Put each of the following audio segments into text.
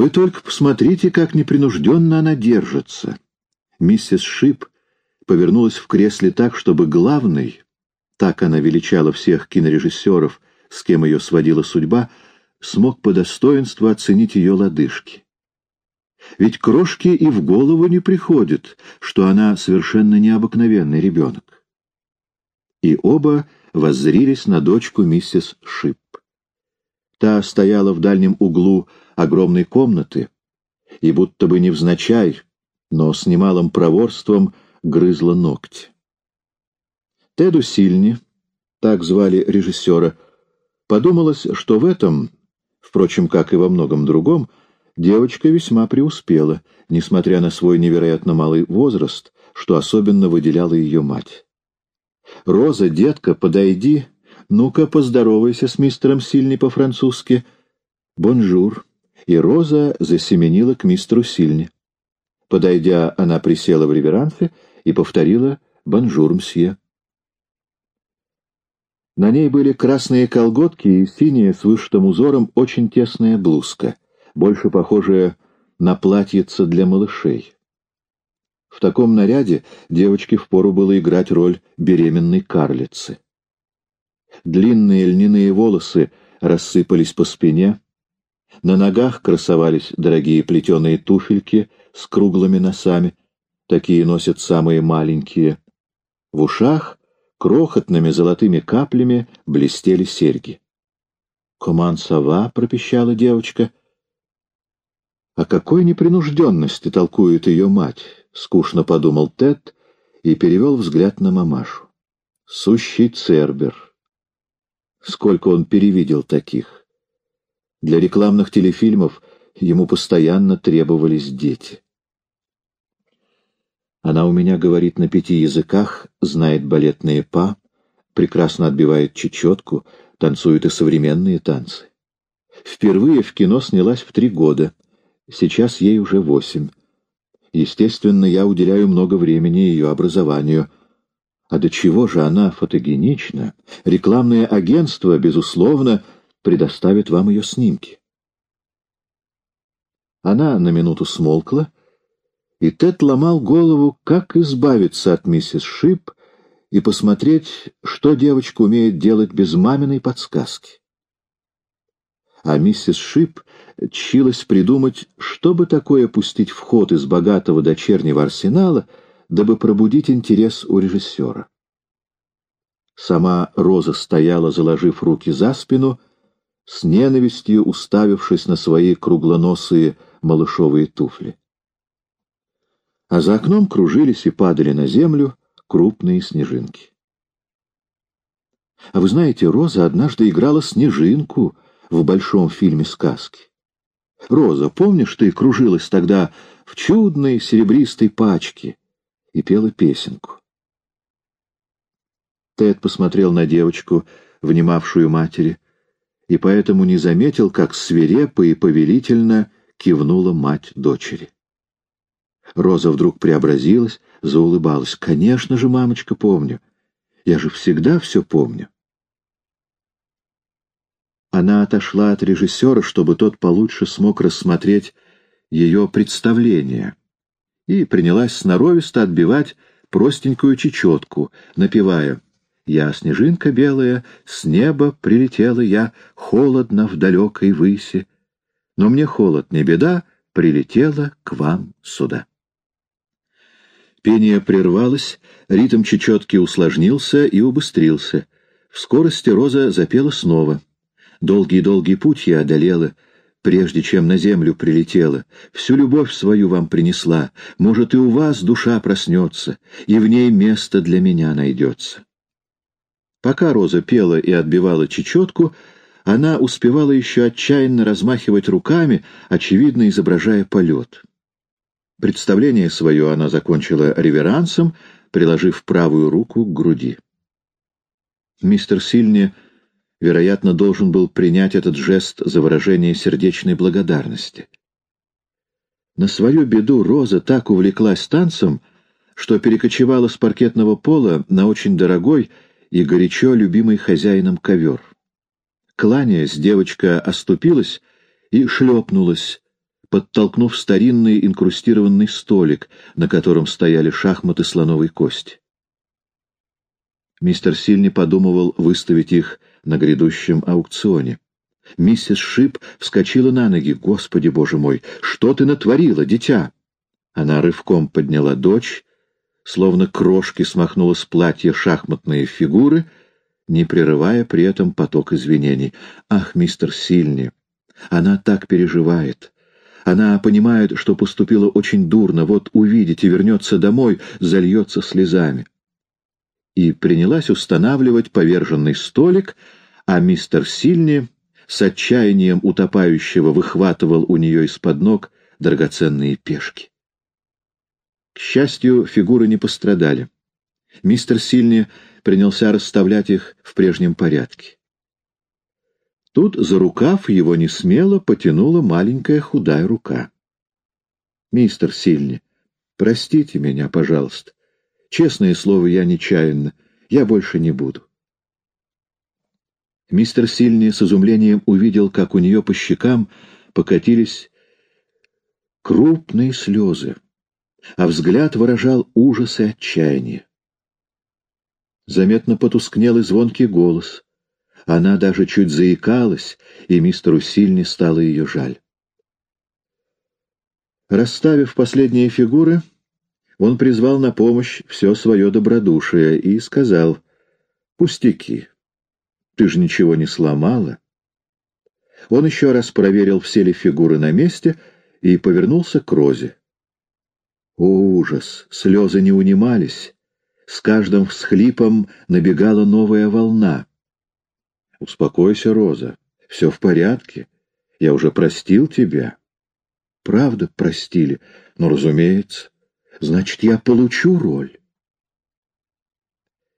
Вы только посмотрите, как непринужденно она держится. Миссис Шип повернулась в кресле так, чтобы главный, так она величала всех кинорежиссеров, с кем ее сводила судьба, смог по достоинству оценить ее лодыжки. Ведь крошке и в голову не приходит, что она совершенно необыкновенный ребенок. И оба воззрились на дочку миссис Шип. Та стояла в дальнем углу огромной комнаты и будто бы невзначай, но с немалым проворством грызла ногти. Теду Сильни, так звали режиссера, подумалось, что в этом, впрочем, как и во многом другом, девочка весьма преуспела, несмотря на свой невероятно малый возраст, что особенно выделяла ее мать. «Роза, детка, подойди, ну-ка поздоровайся с мистером Сильни по-французски. Bonjour». И Роза засеменила к мистеру Сильни. Подойдя, она присела в реверансе и повторила «Bonjour, monsieur». На ней были красные колготки и синяя с вышитым узором очень тесная блузка, больше похожая на платьице для малышей. В таком наряде девочке впору было играть роль беременной карлицы. Длинные льняные волосы рассыпались по спине, на ногах красовались дорогие плетеные туфельки с круглыми носами, такие носят самые маленькие. В ушах крохотными золотыми каплями блестели серьги. «Коман сова», — пропищала девочка. «О какой непринужденности толкует ее мать?» — скучно подумал Тед и перевел взгляд на мамашу. «Сущий Цербер». Сколько он перевидел таких. Для рекламных телефильмов ему постоянно требовались дети. Она у меня говорит на пяти языках, знает балетные па, прекрасно отбивает чечетку, танцует и современные танцы. Впервые в кино снялась в три года, сейчас ей уже восемь. Естественно, я уделяю много времени ее образованию. А до чего же она фотогенична? Рекламное агентство, безусловно, — предоставит вам ее снимки. Она на минуту смолкла, и Тед ломал голову, как избавиться от миссис Шип и посмотреть, что девочка умеет делать без маминой подсказки. А миссис Шип чилась придумать, чтобы такое пустить в ход из богатого дочернего арсенала, дабы пробудить интерес у режиссера. Сама Роза стояла, заложив руки за спину, с ненавистью уставившись на свои круглоносые малышовые туфли. А за окном кружились и падали на землю крупные снежинки. А вы знаете, Роза однажды играла снежинку в большом фильме сказки. Роза, помнишь, ты кружилась тогда в чудной серебристой пачке и пела песенку? Тед посмотрел на девочку, внимавшую матери, и поэтому не заметил, как свирепо и повелительно кивнула мать дочери. Роза вдруг преобразилась, заулыбалась. «Конечно же, мамочка, помню. Я же всегда все помню». Она отошла от режиссера, чтобы тот получше смог рассмотреть ее представление, и принялась сноровисто отбивать простенькую чечетку, напевая я, снежинка белая, с неба прилетела я, холодно в далекой выси. Но мне холод не беда, прилетела к вам сюда. Пение прервалось, ритм чечетки усложнился и убыстрился. В скорости Роза запела снова. Долгий-долгий путь я одолела, прежде чем на землю прилетела. Всю любовь свою вам принесла. Может, и у вас душа проснется, и в ней место для меня найдется. Пока Роза пела и отбивала чечетку, она успевала еще отчаянно размахивать руками, очевидно изображая полет. Представление свое она закончила реверансом, приложив правую руку к груди. Мистер Сильни, вероятно, должен был принять этот жест за выражение сердечной благодарности. На свою беду Роза так увлеклась танцем, что перекочевала с паркетного пола на очень дорогой и горячо любимый хозяином ковер. Кланяясь, девочка оступилась и шлепнулась, подтолкнув старинный инкрустированный столик, на котором стояли шахматы слоновой кости. Мистер Сильни подумывал выставить их на грядущем аукционе. Миссис Шип вскочила на ноги. «Господи, боже мой, что ты натворила, дитя?» Она рывком подняла дочь, словно крошки смахнула с платья шахматные фигуры, не прерывая при этом поток извинений. «Ах, мистер Сильни, она так переживает. Она понимает, что поступила очень дурно. Вот увидите, вернется домой, зальется слезами». И принялась устанавливать поверженный столик, а мистер Сильни с отчаянием утопающего выхватывал у нее из-под ног драгоценные пешки. К счастью, фигуры не пострадали. Мистер Сильни принялся расставлять их в прежнем порядке. Тут за рукав его несмело потянула маленькая худая рука. «Мистер Сильни, простите меня, пожалуйста. Честное слово, я нечаянно. Я больше не буду». Мистер Сильни с изумлением увидел, как у нее по щекам покатились крупные слезы, а взгляд выражал ужас и отчаяние. Заметно потускнел и звонкий голос. Она даже чуть заикалась, и мистеру Сильни стало ее жаль. Расставив последние фигуры, он призвал на помощь все свое добродушие и сказал «Пустяки, ты же ничего не сломала. Он еще раз проверил, все ли фигуры на месте, и повернулся к Розе. О, ужас! Слезы не унимались. С каждым всхлипом набегала новая волна. «Успокойся, Роза. Все в порядке. Я уже простил тебя». «Правда, простили. Но, разумеется. Значит, я получу роль».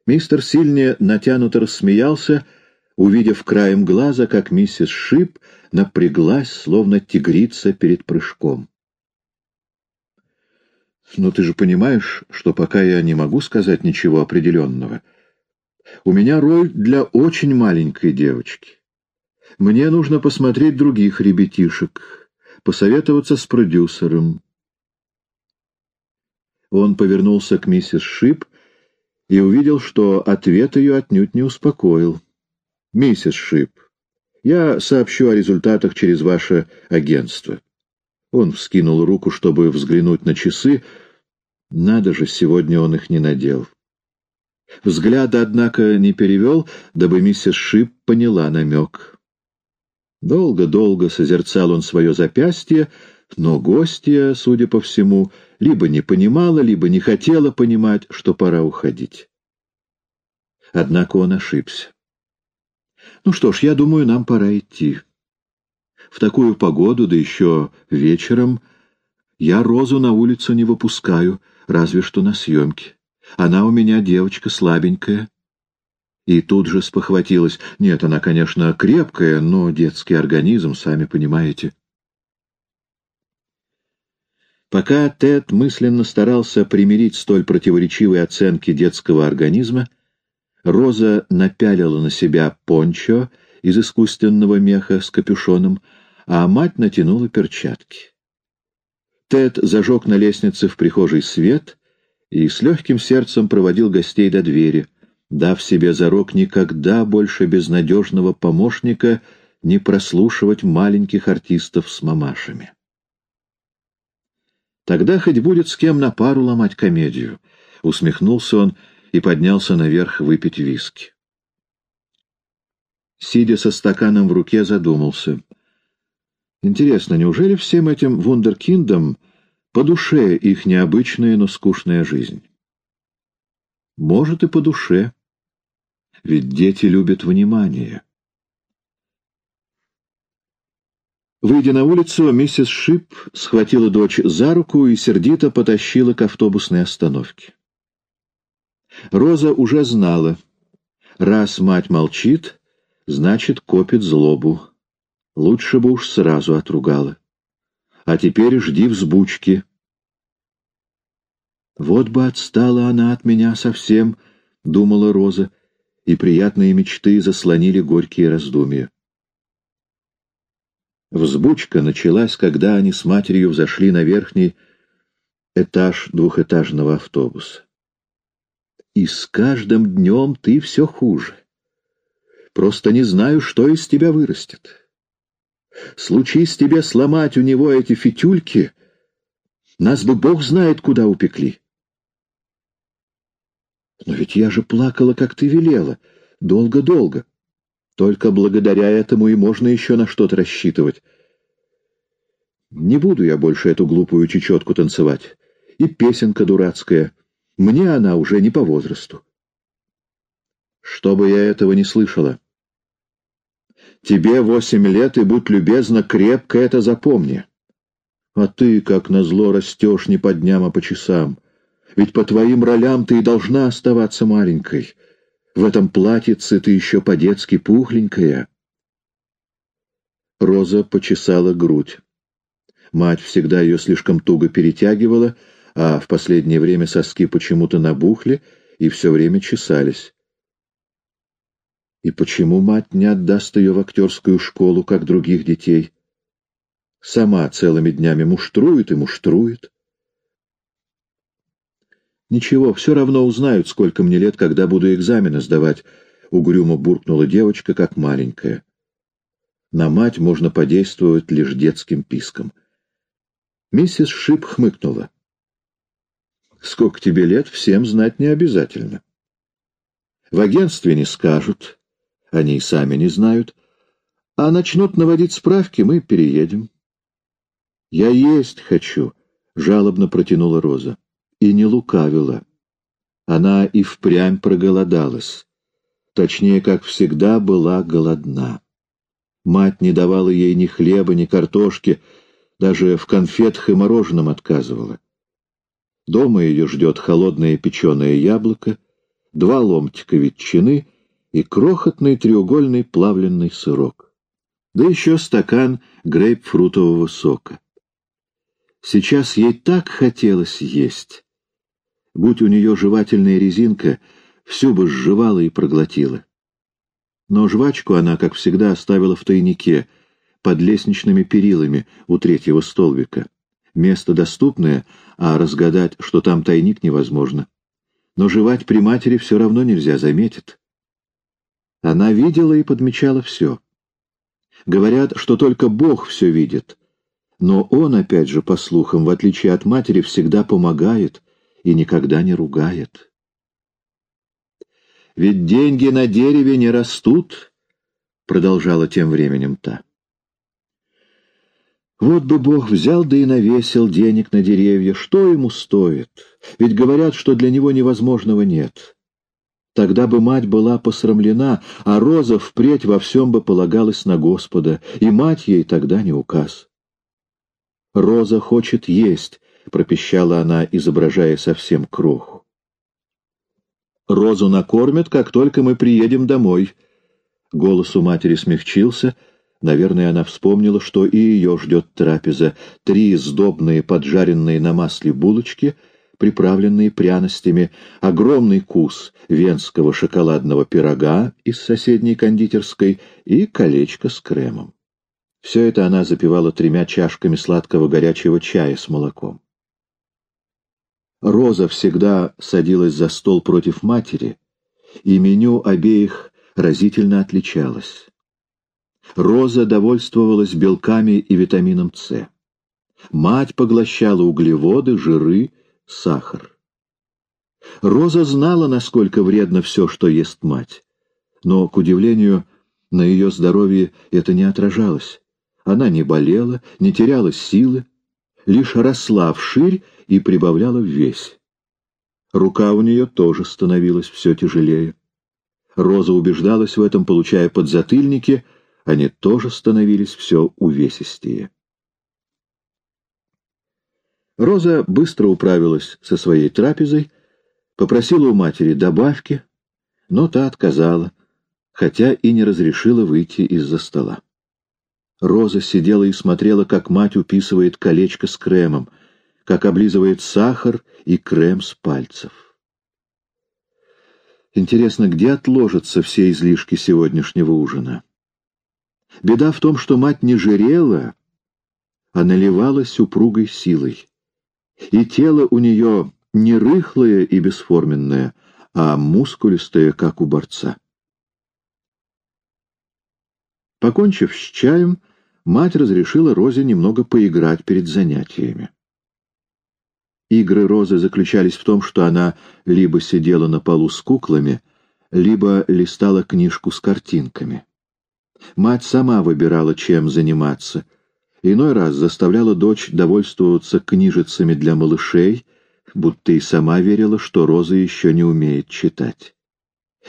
Мистер Сильне натянуто рассмеялся, — увидев краем глаза, как миссис Шип напряглась, словно тигрица перед прыжком. «Но ты же понимаешь, что пока я не могу сказать ничего определенного. У меня роль для очень маленькой девочки. Мне нужно посмотреть других ребятишек, посоветоваться с продюсером». Он повернулся к миссис Шип и увидел, что ответ ее отнюдь не успокоил. «Миссис Шип, я сообщу о результатах через ваше агентство». Он вскинул руку, чтобы взглянуть на часы. Надо же, сегодня он их не надел. Взгляда, однако, не перевел, дабы миссис Шип поняла намек. Долго-долго созерцал он свое запястье, но гостья, судя по всему, либо не понимала, либо не хотела понимать, что пора уходить. Однако он ошибся. Ну что ж, я думаю, нам пора идти. В такую погоду, да еще вечером, я Розу на улицу не выпускаю, разве что на съемке. Она у меня девочка слабенькая. И тут же спохватилась. Нет, она, конечно, крепкая, но детский организм, сами понимаете. Пока Тед мысленно старался примирить столь противоречивые оценки детского организма, Роза напялила на себя пончо из искусственного меха с капюшоном, а мать натянула перчатки. Тед зажег на лестнице в прихожей свет и с легким сердцем проводил гостей до двери, дав себе зарок никогда больше безнадежного помощника не прослушивать маленьких артистов с мамашами. Тогда хоть будет с кем на пару ломать комедию, — усмехнулся он, — и поднялся наверх выпить виски. Сидя со стаканом в руке, задумался. Интересно, неужели всем этим вундеркиндам по душе их необычная, но скучная жизнь? Может, и по душе. Ведь дети любят внимание. Выйдя на улицу, миссис Шип схватила дочь за руку и сердито потащила к автобусной остановке. Роза уже знала. Раз мать молчит, значит, копит злобу. Лучше бы уж сразу отругала. А теперь жди взбучки. Вот бы отстала она от меня совсем, — думала Роза, и приятные мечты заслонили горькие раздумья. Взбучка началась, когда они с матерью взошли на верхний этаж двухэтажного автобуса. «И с каждым днем ты все хуже. Просто не знаю, что из тебя вырастет. Случись тебе сломать у него эти фитюльки, нас бы Бог знает, куда упекли. Но ведь я же плакала, как ты велела, долго-долго. Только благодаря этому и можно еще на что-то рассчитывать. Не буду я больше эту глупую чечетку танцевать. И песенка дурацкая. Мне она уже не по возрасту. Чтобы я этого не слышала. Тебе восемь лет, и, будь любезна, крепко это запомни. А ты, как назло, растешь не по дням, а по часам. Ведь по твоим ролям ты и должна оставаться маленькой. В этом платьице ты еще по-детски пухленькая. Роза почесала грудь. Мать всегда ее слишком туго перетягивала, а в последнее время соски почему-то набухли и все время чесались. И почему мать не отдаст ее в актерскую школу, как других детей? Сама целыми днями муштрует и муштрует. Ничего, все равно узнают, сколько мне лет, когда буду экзамены сдавать, — угрюмо буркнула девочка, как маленькая. На мать можно подействовать лишь детским писком. Миссис Шип хмыкнула. Сколько тебе лет, всем знать не обязательно. В агентстве не скажут, они и сами не знают. А начнут наводить справки, мы переедем. Я есть хочу, — жалобно протянула Роза. И не лукавила. Она и впрямь проголодалась. Точнее, как всегда, была голодна. Мать не давала ей ни хлеба, ни картошки, даже в конфетах и мороженом отказывала. Дома ее ждет холодное печеное яблоко, два ломтика ветчины и крохотный треугольный плавленный сырок. Да еще стакан грейпфрутового сока. Сейчас ей так хотелось есть. Будь у нее жевательная резинка, всю бы сживала и проглотила. Но жвачку она, как всегда, оставила в тайнике, под лестничными перилами у третьего столбика. Место доступное, а разгадать, что там тайник, невозможно. Но жевать при матери все равно нельзя, заметит. Она видела и подмечала все. Говорят, что только Бог все видит. Но он, опять же, по слухам, в отличие от матери, всегда помогает и никогда не ругает. «Ведь деньги на дереве не растут», — продолжала тем временем та. Вот бы Бог взял да и навесил денег на деревья, что ему стоит? Ведь говорят, что для него невозможного нет. Тогда бы мать была посрамлена, а Роза впредь во всем бы полагалась на Господа, и мать ей тогда не указ. «Роза хочет есть», — пропищала она, изображая совсем кроху. «Розу накормят, как только мы приедем домой». Голос у матери смягчился — Наверное, она вспомнила, что и ее ждет трапеза. Три сдобные, поджаренные на масле булочки, приправленные пряностями, огромный кус венского шоколадного пирога из соседней кондитерской и колечко с кремом. Все это она запивала тремя чашками сладкого горячего чая с молоком. Роза всегда садилась за стол против матери, и меню обеих разительно отличалось. Роза довольствовалась белками и витамином С. Мать поглощала углеводы, жиры, сахар. Роза знала, насколько вредно все, что ест мать. Но, к удивлению, на ее здоровье это не отражалось. Она не болела, не теряла силы, лишь росла вширь и прибавляла в весь. Рука у нее тоже становилась все тяжелее. Роза убеждалась в этом, получая подзатыльники — они тоже становились все увесистее. Роза быстро управилась со своей трапезой, попросила у матери добавки, но та отказала, хотя и не разрешила выйти из-за стола. Роза сидела и смотрела, как мать уписывает колечко с кремом, как облизывает сахар и крем с пальцев. Интересно, где отложатся все излишки сегодняшнего ужина? Беда в том, что мать не жирела, а наливалась упругой силой. И тело у нее не рыхлое и бесформенное, а мускулистое, как у борца. Покончив с чаем, мать разрешила Розе немного поиграть перед занятиями. Игры Розы заключались в том, что она либо сидела на полу с куклами, либо листала книжку с картинками. Мать сама выбирала, чем заниматься. Иной раз заставляла дочь довольствоваться книжицами для малышей, будто и сама верила, что Роза еще не умеет читать.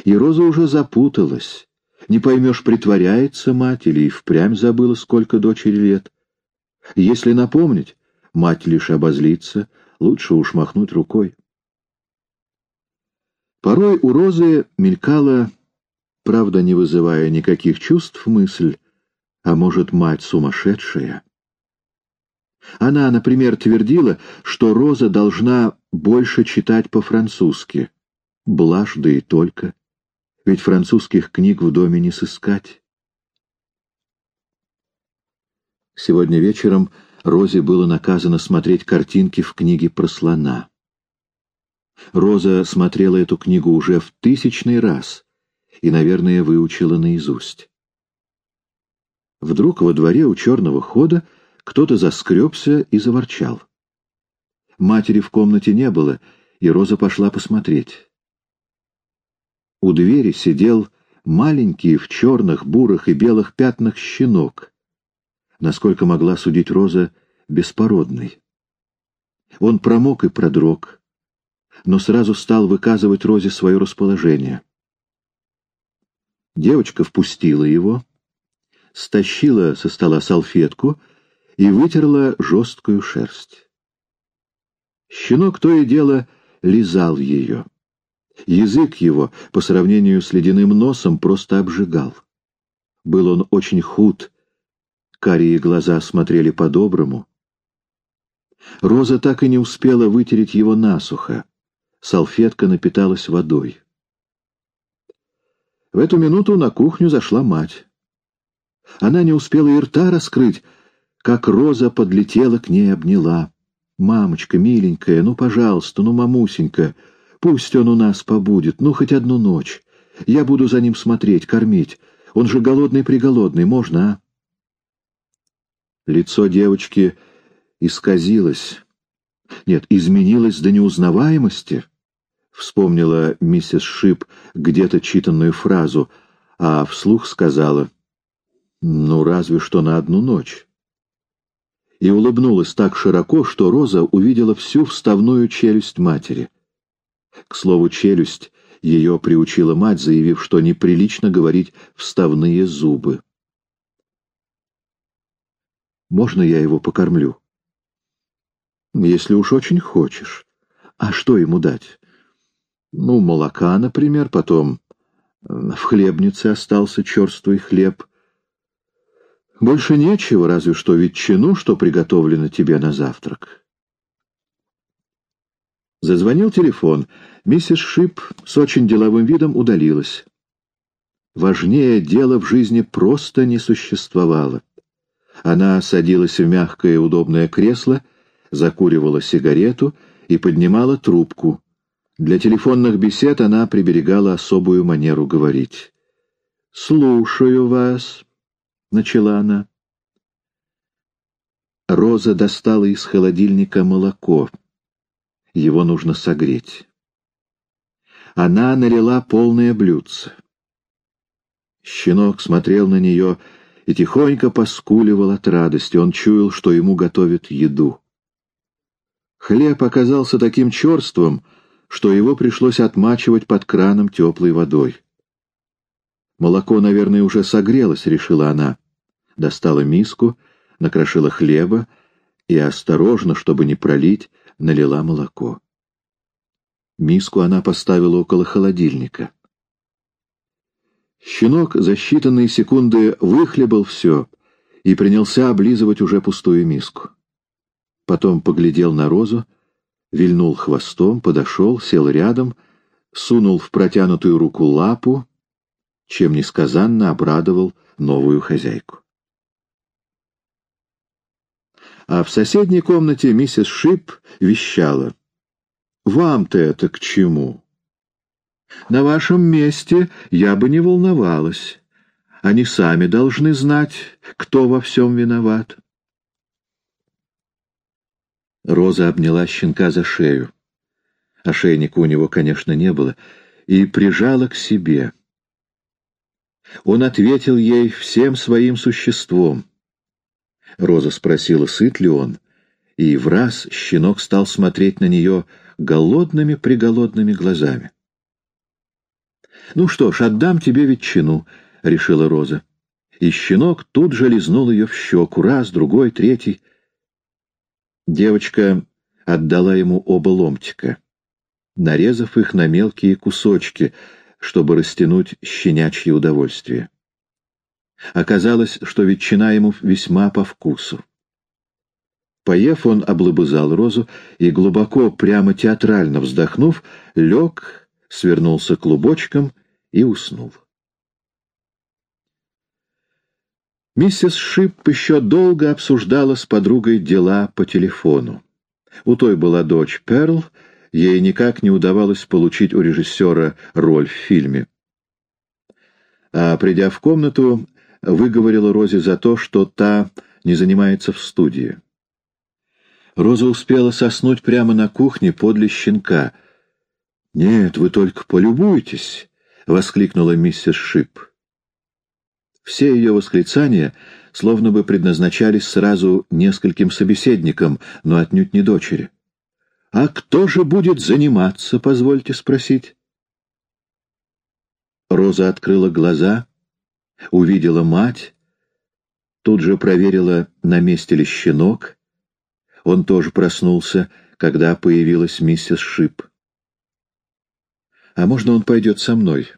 И Роза уже запуталась. Не поймешь, притворяется мать или и впрямь забыла, сколько дочери лет. Если напомнить, мать лишь обозлится, лучше уж махнуть рукой. Порой у Розы мелькала правда, не вызывая никаких чувств, мысль, а может, мать сумасшедшая? Она, например, твердила, что Роза должна больше читать по-французски. Блажь, да и только. Ведь французских книг в доме не сыскать. Сегодня вечером Розе было наказано смотреть картинки в книге про слона. Роза смотрела эту книгу уже в тысячный раз и, наверное, выучила наизусть. Вдруг во дворе у черного хода кто-то заскребся и заворчал. Матери в комнате не было, и Роза пошла посмотреть. У двери сидел маленький в черных, бурых и белых пятнах щенок, насколько могла судить Роза, беспородный. Он промок и продрог, но сразу стал выказывать Розе свое расположение. Девочка впустила его, стащила со стола салфетку и вытерла жесткую шерсть. Щенок то и дело лизал ее. Язык его, по сравнению с ледяным носом, просто обжигал. Был он очень худ, карие глаза смотрели по-доброму. Роза так и не успела вытереть его насухо. Салфетка напиталась водой. В эту минуту на кухню зашла мать. Она не успела и рта раскрыть, как Роза подлетела к ней и обняла. «Мамочка, миленькая, ну, пожалуйста, ну, мамусенька, пусть он у нас побудет, ну, хоть одну ночь. Я буду за ним смотреть, кормить. Он же голодный-приголодный, можно, а?» Лицо девочки исказилось. Нет, изменилось до неузнаваемости. Вспомнила миссис Шип где-то читанную фразу, а вслух сказала «Ну, разве что на одну ночь». И улыбнулась так широко, что Роза увидела всю вставную челюсть матери. К слову, челюсть ее приучила мать, заявив, что неприлично говорить «вставные зубы». «Можно я его покормлю?» «Если уж очень хочешь. А что ему дать?» Ну, молока, например, потом в хлебнице остался черствый хлеб. Больше нечего, разве что ветчину, что приготовлено тебе на завтрак. Зазвонил телефон. Миссис Шип с очень деловым видом удалилась. Важнее дела в жизни просто не существовало. Она садилась в мягкое удобное кресло, закуривала сигарету и поднимала трубку — для телефонных бесед она приберегала особую манеру говорить. «Слушаю вас», — начала она. Роза достала из холодильника молоко. Его нужно согреть. Она налила полное блюдце. Щенок смотрел на нее и тихонько поскуливал от радости. Он чуял, что ему готовят еду. Хлеб оказался таким черством, что его пришлось отмачивать под краном теплой водой. Молоко, наверное, уже согрелось, решила она. Достала миску, накрошила хлеба и осторожно, чтобы не пролить, налила молоко. Миску она поставила около холодильника. Щенок за считанные секунды выхлебал все и принялся облизывать уже пустую миску. Потом поглядел на розу, вильнул хвостом, подошел, сел рядом, сунул в протянутую руку лапу, чем несказанно обрадовал новую хозяйку. А в соседней комнате миссис Шип вещала. «Вам-то это к чему?» «На вашем месте я бы не волновалась. Они сами должны знать, кто во всем виноват». Роза обняла щенка за шею. Ошейника у него, конечно, не было, и прижала к себе. Он ответил ей всем своим существом. Роза спросила, сыт ли он, и в раз щенок стал смотреть на нее голодными-приголодными глазами. «Ну что ж, отдам тебе ветчину», — решила Роза. И щенок тут же лизнул ее в щеку, раз, другой, третий. Девочка отдала ему оба ломтика, нарезав их на мелкие кусочки, чтобы растянуть щенячье удовольствие. Оказалось, что ветчина ему весьма по вкусу. Поев, он облобызал розу и, глубоко, прямо театрально вздохнув, лег, свернулся клубочком и уснул. Миссис Шип еще долго обсуждала с подругой дела по телефону. У той была дочь Перл, ей никак не удавалось получить у режиссера роль в фильме. А придя в комнату, выговорила Розе за то, что та не занимается в студии. Роза успела соснуть прямо на кухне подле щенка. «Нет, вы только полюбуйтесь!» — воскликнула миссис Шип. Все ее восклицания словно бы предназначались сразу нескольким собеседникам, но отнюдь не дочери. «А кто же будет заниматься, позвольте спросить?» Роза открыла глаза, увидела мать, тут же проверила, на месте ли щенок. Он тоже проснулся, когда появилась миссис Шип. «А можно он пойдет со мной?»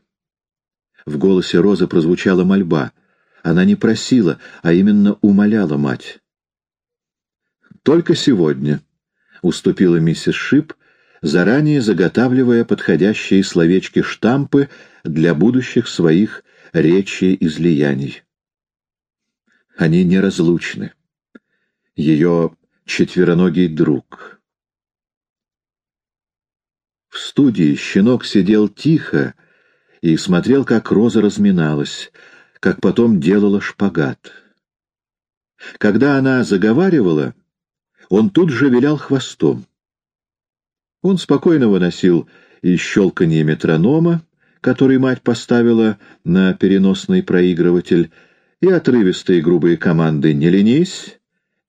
В голосе Розы прозвучала мольба. Она не просила, а именно умоляла мать. «Только сегодня», — уступила миссис Шип, заранее заготавливая подходящие словечки-штампы для будущих своих речи излияний. Они неразлучны. Ее четвероногий друг. В студии щенок сидел тихо и смотрел, как Роза разминалась, как потом делала шпагат. Когда она заговаривала, он тут же вилял хвостом. Он спокойно выносил и щелканье метронома, который мать поставила на переносный проигрыватель, и отрывистые грубые команды «Не ленись»,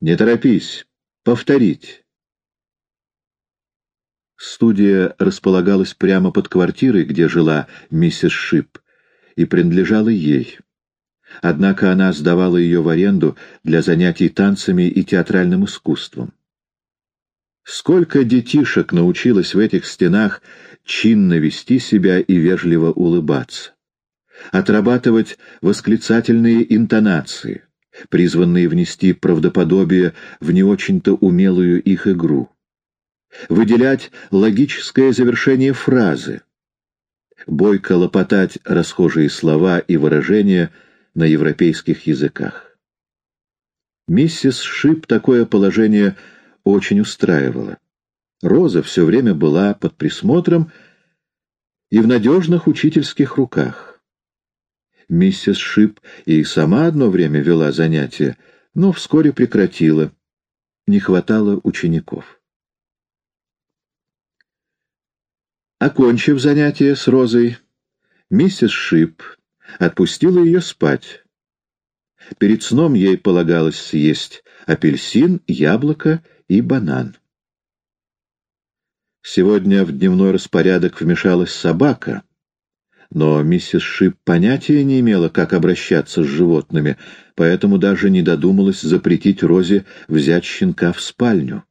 «Не торопись», «Повторить». Студия располагалась прямо под квартирой, где жила миссис Шип, и принадлежала ей. Однако она сдавала ее в аренду для занятий танцами и театральным искусством. Сколько детишек научилось в этих стенах чинно вести себя и вежливо улыбаться, отрабатывать восклицательные интонации, призванные внести правдоподобие в не очень-то умелую их игру, выделять логическое завершение фразы, бойко лопотать расхожие слова и выражения – на европейских языках. Миссис Шип такое положение очень устраивало. Роза все время была под присмотром и в надежных учительских руках. Миссис Шип и сама одно время вела занятия, но вскоре прекратила. Не хватало учеников. Окончив занятие с Розой, миссис Шип отпустила ее спать. Перед сном ей полагалось съесть апельсин, яблоко и банан. Сегодня в дневной распорядок вмешалась собака, но миссис Шип понятия не имела, как обращаться с животными, поэтому даже не додумалась запретить Розе взять щенка в спальню.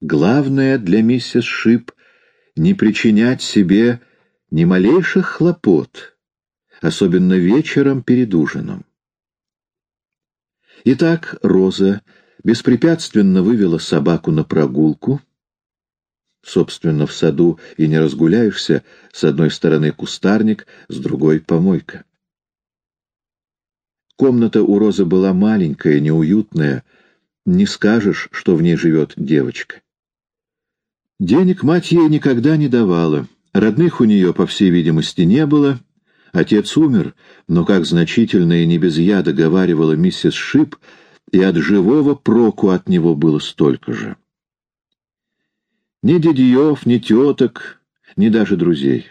Главное для миссис Шип — не причинять себе ни малейших хлопот — особенно вечером перед ужином. Итак, Роза беспрепятственно вывела собаку на прогулку. Собственно, в саду и не разгуляешься, с одной стороны кустарник, с другой — помойка. Комната у Розы была маленькая, неуютная, не скажешь, что в ней живет девочка. Денег мать ей никогда не давала. Родных у нее, по всей видимости, не было. Отец умер, но как значительно и не без яда говаривала миссис Шип, и от живого проку от него было столько же. Ни дядьев, ни теток, ни даже друзей.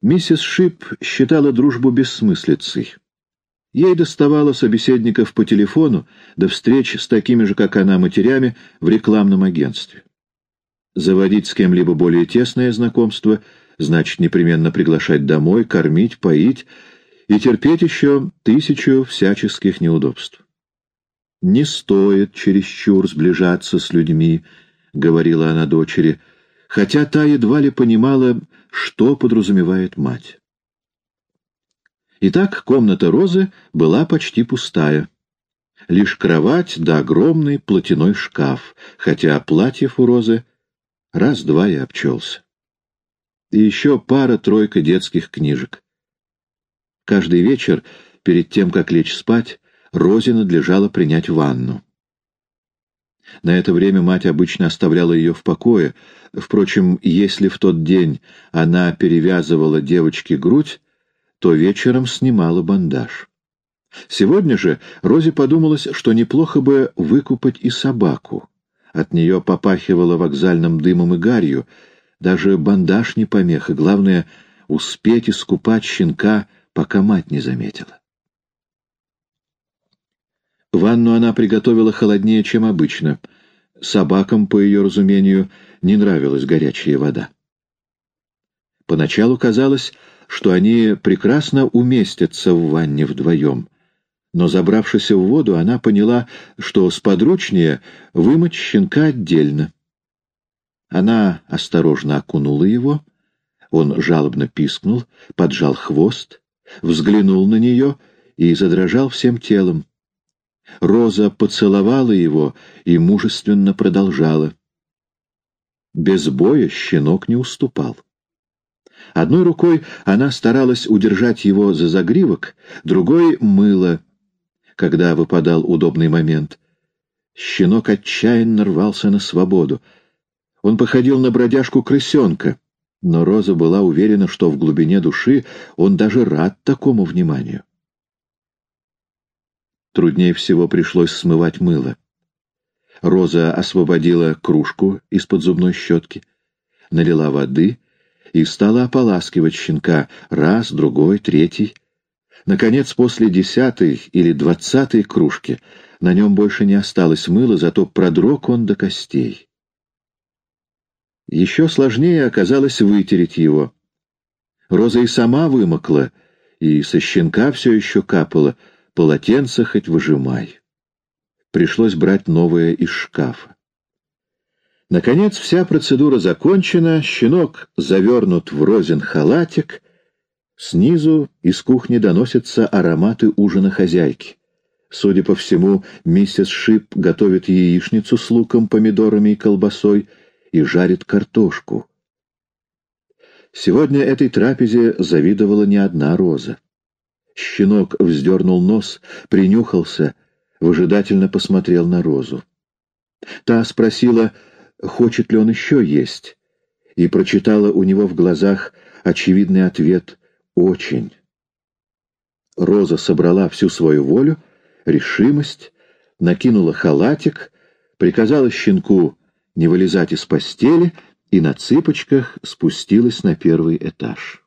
Миссис Шип считала дружбу бессмыслицей. Ей доставало собеседников по телефону до встреч с такими же, как она, матерями в рекламном агентстве. Заводить с кем-либо более тесное знакомство значит непременно приглашать домой, кормить, поить и терпеть еще тысячу всяческих неудобств. «Не стоит чересчур сближаться с людьми», — говорила она дочери, хотя та едва ли понимала, что подразумевает мать. Итак, комната Розы была почти пустая. Лишь кровать да огромный платяной шкаф, хотя платьев у Розы раз-два и обчелся. И еще пара-тройка детских книжек. Каждый вечер, перед тем, как лечь спать, Розе надлежало принять ванну. На это время мать обычно оставляла ее в покое. Впрочем, если в тот день она перевязывала девочке грудь, то вечером снимала бандаж. Сегодня же Розе подумалось, что неплохо бы выкупать и собаку. От нее попахивало вокзальным дымом и гарью. Даже бандаж не помеха, главное — успеть искупать щенка, пока мать не заметила. Ванну она приготовила холоднее, чем обычно. Собакам, по ее разумению, не нравилась горячая вода. Поначалу казалось, что они прекрасно уместятся в ванне вдвоем. Но, забравшись в воду, она поняла, что сподручнее вымыть щенка отдельно. Она осторожно окунула его, он жалобно пискнул, поджал хвост, взглянул на нее и задрожал всем телом. Роза поцеловала его и мужественно продолжала. Без боя щенок не уступал. Одной рукой она старалась удержать его за загривок, другой — мыло, когда выпадал удобный момент. Щенок отчаянно рвался на свободу. Он походил на бродяжку-крысенка, но Роза была уверена, что в глубине души он даже рад такому вниманию. Труднее всего пришлось смывать мыло. Роза освободила кружку из-под зубной щетки, налила воды и стала ополаскивать щенка раз, другой, третий. Наконец, после десятой или двадцатой кружки на нем больше не осталось мыла, зато продрог он до костей. Еще сложнее оказалось вытереть его. Роза и сама вымокла, и со щенка все еще капало, полотенце хоть выжимай. Пришлось брать новое из шкафа. Наконец, вся процедура закончена, щенок завернут в розен халатик. Снизу из кухни доносятся ароматы ужина хозяйки. Судя по всему, миссис Шип готовит яичницу с луком, помидорами и колбасой и жарит картошку. Сегодня этой трапезе завидовала не одна роза. Щенок вздернул нос, принюхался, выжидательно посмотрел на розу. Та спросила, хочет ли он еще есть, и прочитала у него в глазах очевидный ответ «очень». Роза собрала всю свою волю, решимость, накинула халатик, приказала щенку не вылезать из постели и на цыпочках спустилась на первый этаж.